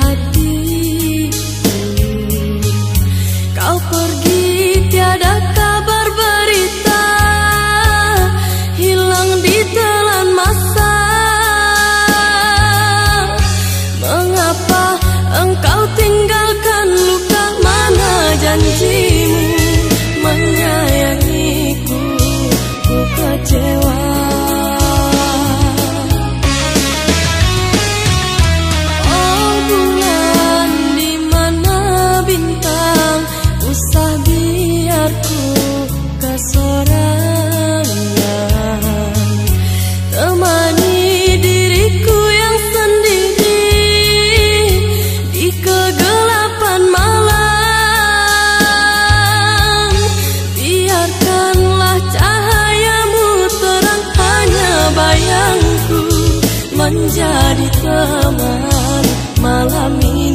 hati menjadi teman malam ini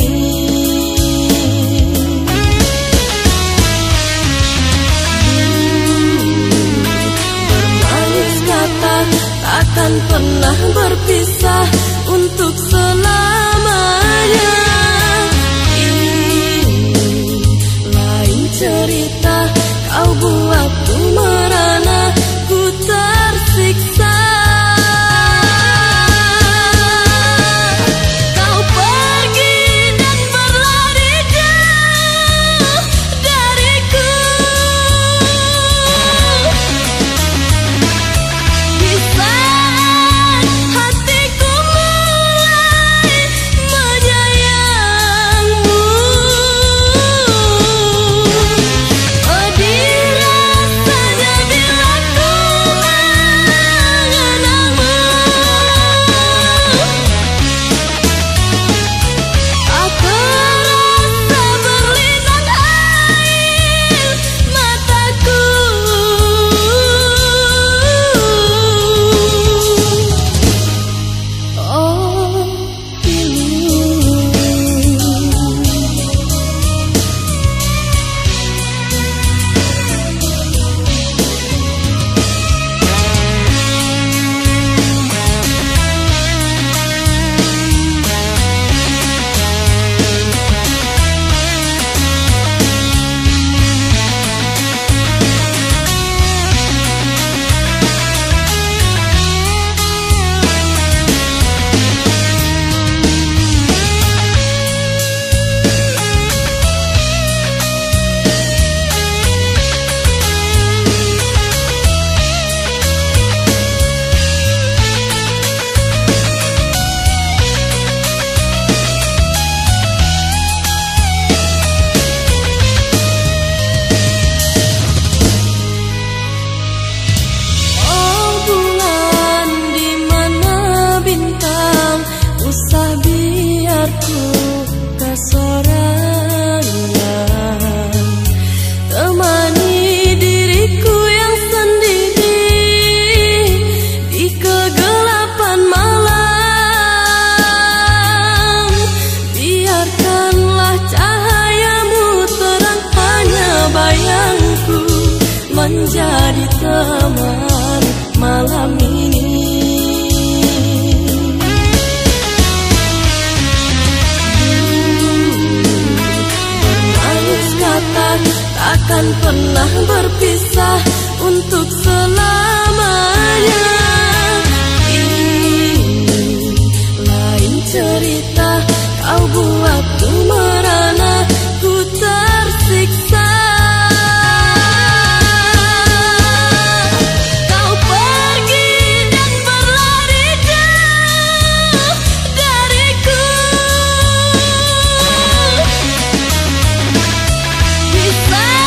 menjadi teman malam ini. Bermanis kata takkan pernah berpisah untuk selamanya find